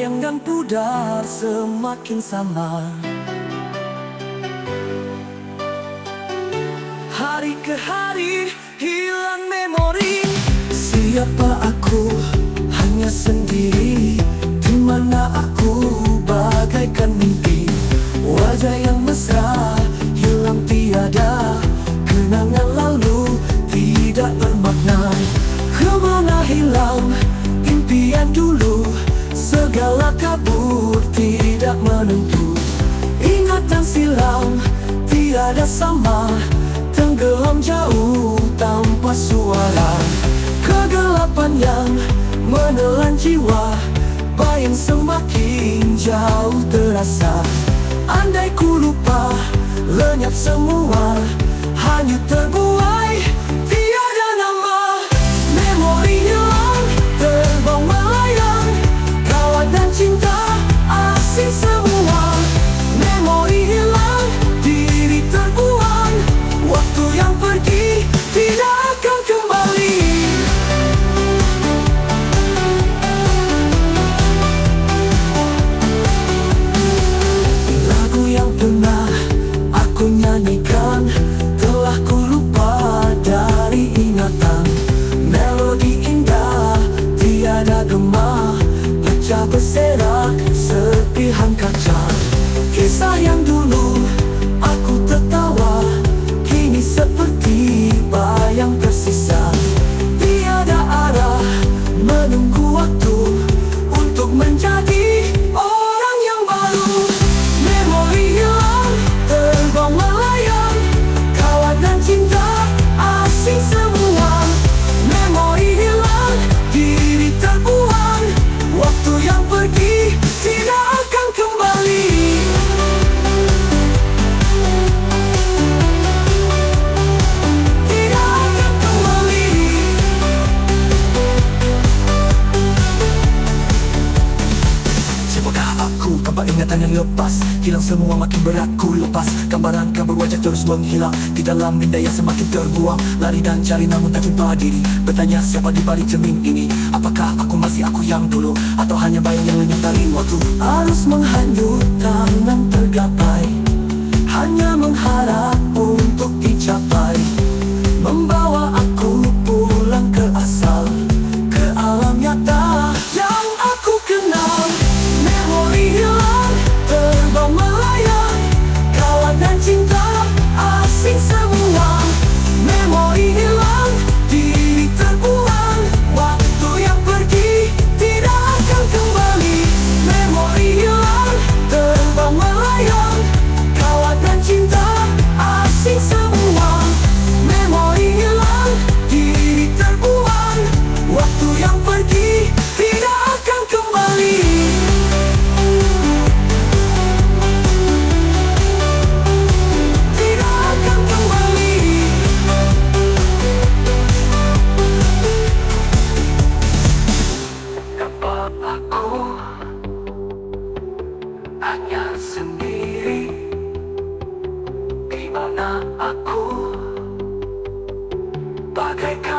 Bayangan pudar semakin samar Hari ke hari hilang memori. Siapa aku? Hanya sendiri. Di mana aku? Bagaikan mimpi. Wajah yang mesra hilang tiada. Kenangan lalu tidak bermakna. Ke mana hilang impian dulu Segala kabur tidak menentu. Ingatan silam tiada sama. Tenggelam jauh tanpa suara. Kegelapan yang menelan jiwa. Bayang semakin jauh terasa. Andai ku lupa lenyap semua. Hanyut terbuai kaca Kisah yang dulu ingatan yang lepas. Hilang semua makin berat ku lepas. Gambaran gambar wajah terus menghilang. Di dalam minda yang semakin terbuang. Lari dan cari namun tak jumpa diri. Bertanya siapa di balik cermin ini? Apakah aku masih aku yang dulu? Atau hanya bayang yang lenyap dari waktu? Arus menghanyut tangan tergapai hanya sendiri. Di mana aku? Bagaikan